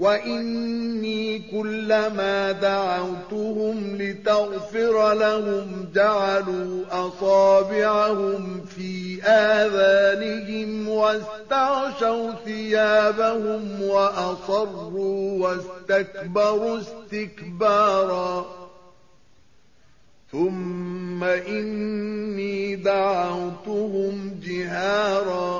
وإني كلما دعوتهم لتغفر لهم جعلوا أصابعهم في آذانهم واستعشوا ثيابهم وأصروا واستكبروا استكبارا ثم إني دعوتهم جهارا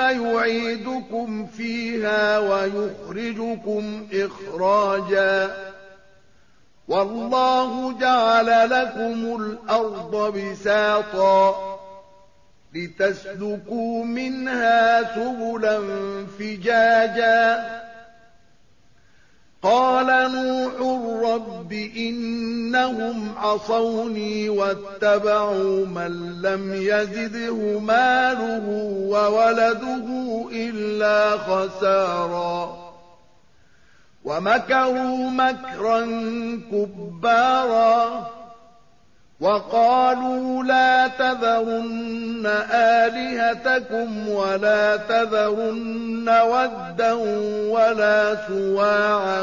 يعيدكم فيها ويخرجكم إخراجا. والله جعل لكم الأرض بساطا لتسلكوا منها سبلا فجاجا. قال نوح رب إنهم عصوني واتبعوا من لم يزده ماله وولده إلا خسارا. ومكروا مكرا كبارا. وقالوا لا تذرن آلهتكم ولا تذرن ودا ولا سواعا